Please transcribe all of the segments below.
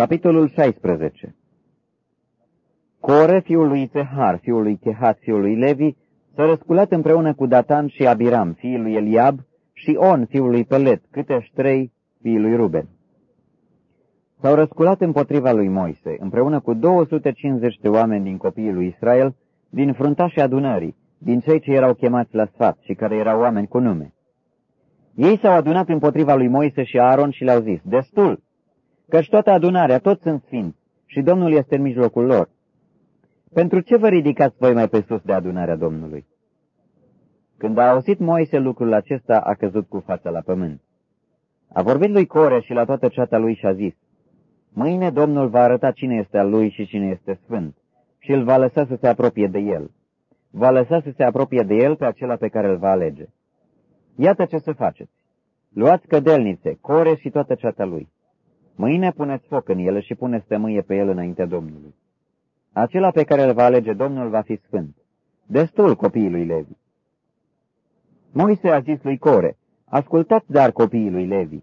Capitolul 16 Core, fiul lui Zehar, fiul lui Chehat, fiul lui Levi, s-a răsculat împreună cu Datan și Abiram, fiul lui Eliab, și On, fiul lui Pelet, câteși ștrei fiul lui Ruben. S-au răsculat împotriva lui Moise, împreună cu 250 de oameni din copiii lui Israel, din fruntașii adunării, din cei ce erau chemați la sfat și care erau oameni cu nume. Ei s-au adunat împotriva lui Moise și Aaron și le-au zis, destul, căci toată adunarea, toți sunt sfinți și Domnul este în mijlocul lor. Pentru ce vă ridicați voi mai pe sus de adunarea Domnului? Când a auzit Moise lucrul acesta, a căzut cu fața la pământ. A vorbit lui Core și la toată ceata lui și a zis, Mâine Domnul va arăta cine este al lui și cine este sfânt și îl va lăsa să se apropie de el. Va lăsa să se apropie de el pe acela pe care îl va alege. Iată ce să faceți. Luați cădelnițe, core și toată ceata lui. Mâine puneți foc în ele și puneți tămâie pe el înaintea Domnului. Acela pe care îl va alege Domnul va fi sfânt. Destul copiii lui Levi. Moise a zis lui Core, ascultați dar copiii lui Levi.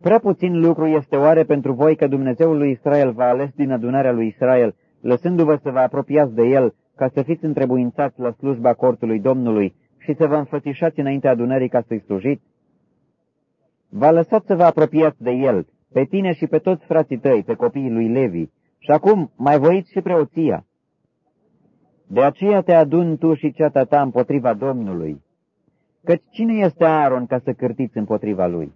Prea puțin lucru este oare pentru voi că Dumnezeul lui Israel v-a ales din adunarea lui Israel, lăsându-vă să vă apropiați de el, ca să fiți întrebuințați la slujba cortului Domnului și să vă înfățișați înaintea adunării ca să-i slujiți? V-a lăsat să vă apropiați de el, pe tine și pe toți frații tăi, pe copiii lui Levi, și acum mai voiți și preoția. De aceea te adun tu și ceata ta împotriva Domnului, căci cine este Aaron ca să cârtiți împotriva lui?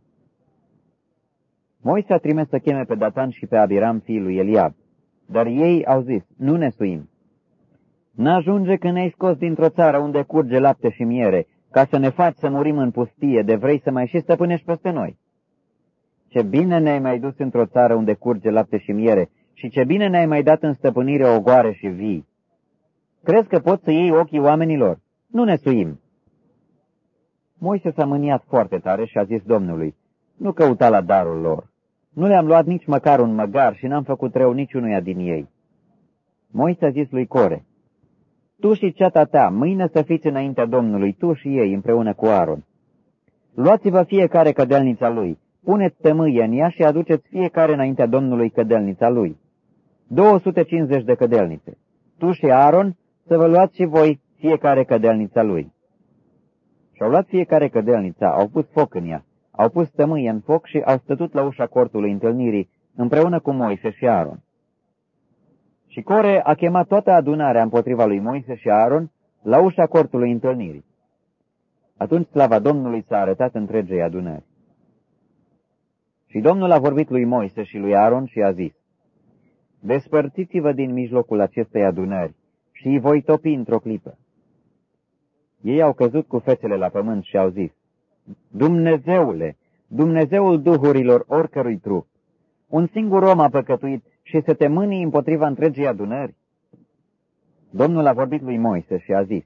Moise a trimis să cheme pe Datan și pe Abiram, fiul lui Eliab, dar ei au zis, nu ne suim. N-ajunge că ne-ai scos dintr-o țară unde curge lapte și miere, ca să ne faci să murim în pustie, de vrei să mai și stăpânești peste noi. Ce bine ne-ai mai dus într-o țară unde curge lapte și miere și ce bine ne-ai mai dat în stăpânire ogoare și vii. Crezi că poți să iei ochii oamenilor? Nu ne suim. Moise s-a mâniat foarte tare și a zis Domnului, nu căuta la darul lor. Nu le-am luat nici măcar un măgar și n-am făcut rău niciunuia din ei. Moise a zis lui Core, Tu și ceata ta, mâine să fiți înaintea Domnului, tu și ei, împreună cu Aaron. Luați-vă fiecare cădelnița lui, puneți tămâie în ea și aduceți fiecare înaintea Domnului cădelnița lui. 250 de cădelnițe. Tu și Aaron să vă luați și voi fiecare cădelnița lui. Și-au luat fiecare cădelnița, au pus foc în ea, au pus tămâie în foc și au stătut la ușa cortului întâlnirii, împreună cu Moise și Aaron. Și Core a chemat toată adunarea împotriva lui Moise și Aaron la ușa cortului întâlnirii. Atunci slava Domnului s-a arătat întregei adunări. Și Domnul a vorbit lui Moise și lui Aaron și a zis, Despărțiți-vă din mijlocul acestei adunări și îi voi topi într-o clipă. Ei au căzut cu fețele la pământ și au zis, Dumnezeule, Dumnezeul duhurilor oricărui trup, un singur om a păcătuit și să te mânii împotriva întregii adunări? Domnul a vorbit lui Moise și a zis,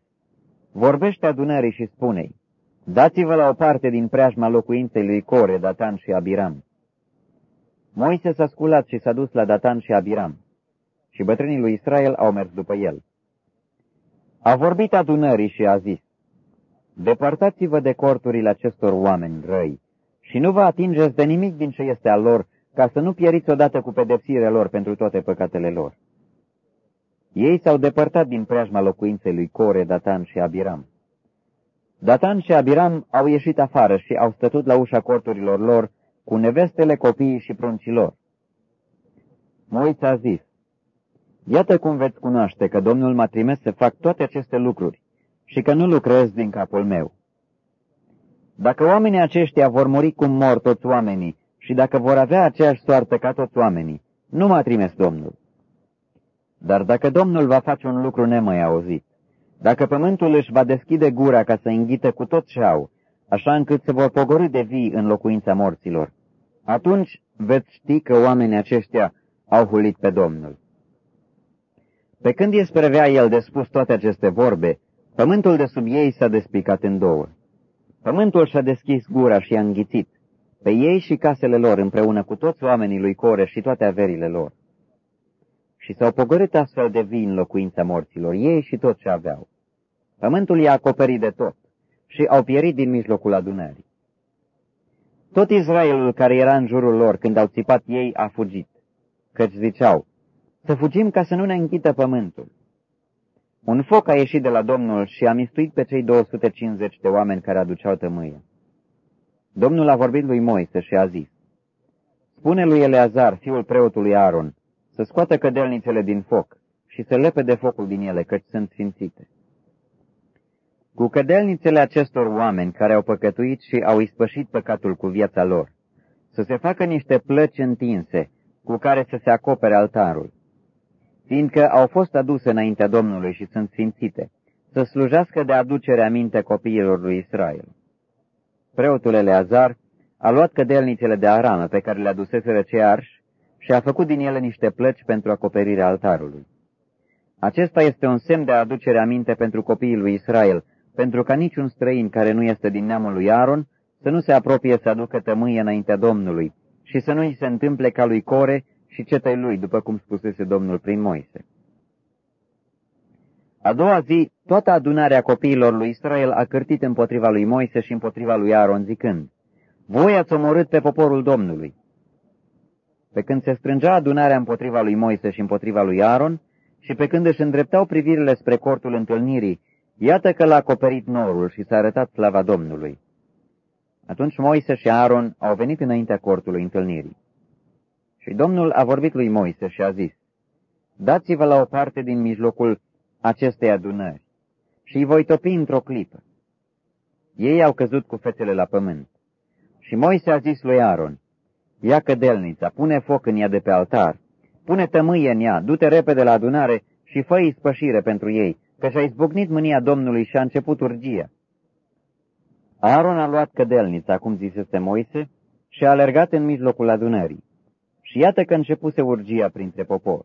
Vorbește adunării și spune-i, dați-vă la o parte din preajma locuinței lui Core, Datan și Abiram. Moise s-a sculat și s-a dus la Datan și Abiram, și bătrânii lui Israel au mers după el. A vorbit adunării și a zis, Depărtați-vă de corturile acestor oameni răi și nu vă atingeți de nimic din ce este al lor, ca să nu pieriți odată cu pedepsirea lor pentru toate păcatele lor. Ei s-au depărtat din preajma locuinței lui Core, Datan și Abiram. Datan și Abiram au ieșit afară și au stătut la ușa corturilor lor cu nevestele, copiii și pruncilor. Moise a zis, Iată cum veți cunoaște că Domnul m-a trimis să fac toate aceste lucruri și că nu lucrez din capul meu. Dacă oamenii aceștia vor muri cum mor toți oamenii și dacă vor avea aceeași soartă ca toți oamenii, nu m-a trimis Domnul. Dar dacă Domnul va face un lucru nemai auzit, dacă pământul își va deschide gura ca să înghită cu tot ce au, așa încât se vor pogori de vii în locuința morților, atunci veți ști că oamenii aceștia au hulit pe Domnul. Pe când îi sprevea el de spus toate aceste vorbe, pământul de sub ei s-a despicat în două. Pământul și-a deschis gura și i-a înghițit, pe ei și casele lor împreună cu toți oamenii lui Core și toate averile lor. Și s-au pogorât astfel de vii în locuința morților, ei și tot ce aveau. Pământul i-a acoperit de tot și au pierit din mijlocul adunării. Tot Israelul care era în jurul lor când au țipat ei a fugit căci ziceau, să fugim ca să nu ne închită pământul. Un foc a ieșit de la Domnul și a mistuit pe cei 250 de oameni care aduceau tămâie. Domnul a vorbit lui Moise și a zis, Spune lui Eleazar, fiul preotului Aaron, să scoată cădelnițele din foc și să lepe de focul din ele, căci sunt sfințite. Cu cădelnițele acestor oameni care au păcătuit și au ispășit păcatul cu viața lor, să se facă niște plăci întinse cu care să se acopere altarul, fiindcă au fost aduse înaintea Domnului și sunt sfințite, să slujească de aducere aminte copiilor lui Israel. Preotul Eleazar a luat cădelnițele de aramă pe care le aduseseră cei arși și a făcut din ele niște plăci pentru acoperirea altarului. Acesta este un semn de aducere aminte pentru copiii lui Israel, pentru ca niciun străin care nu este din neamul lui Aaron să nu se apropie să aducă tămâie înaintea Domnului și să nu îi se întâmple ca lui Core și cetei lui, după cum spusese Domnul prin Moise. A doua zi, toată adunarea copiilor lui Israel a cârtit împotriva lui Moise și împotriva lui Aaron, zicând, Voi ați omorât pe poporul Domnului. Pe când se strângea adunarea împotriva lui Moise și împotriva lui Aaron, și pe când își îndreptau privirile spre cortul întâlnirii, iată că l-a acoperit norul și s-a arătat slava Domnului. Atunci Moise și Aaron au venit înaintea cortului întâlnirii. Și Domnul a vorbit lui Moise și a zis, Dați-vă la o parte din mijlocul acestei adunări și îi voi topi într-o clipă. Ei au căzut cu fețele la pământ. Și Moise a zis lui Aaron, Ia cădelnița, pune foc în ea de pe altar, pune tămâie în ea, du-te repede la adunare și fă spășire pentru ei, că și-a izbucnit mânia Domnului și a început urgia. Aaron a luat cădelnița, cum zisese Moise, și a alergat în mijlocul adunării. Și iată că începuse urgia printre popor.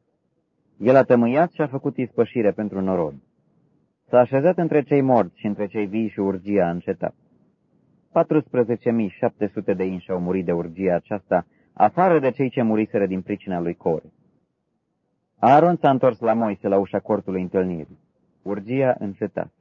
El a tămâiat și a făcut ispășire pentru norod. S-a așezat între cei morți și între cei vii și urgia a încetat. 14.700 de inși au murit de urgia aceasta, afară de cei ce muriseră din pricina lui Core. Aaron s-a întors la Moise la ușa cortului întâlnirii. Urgia încetat.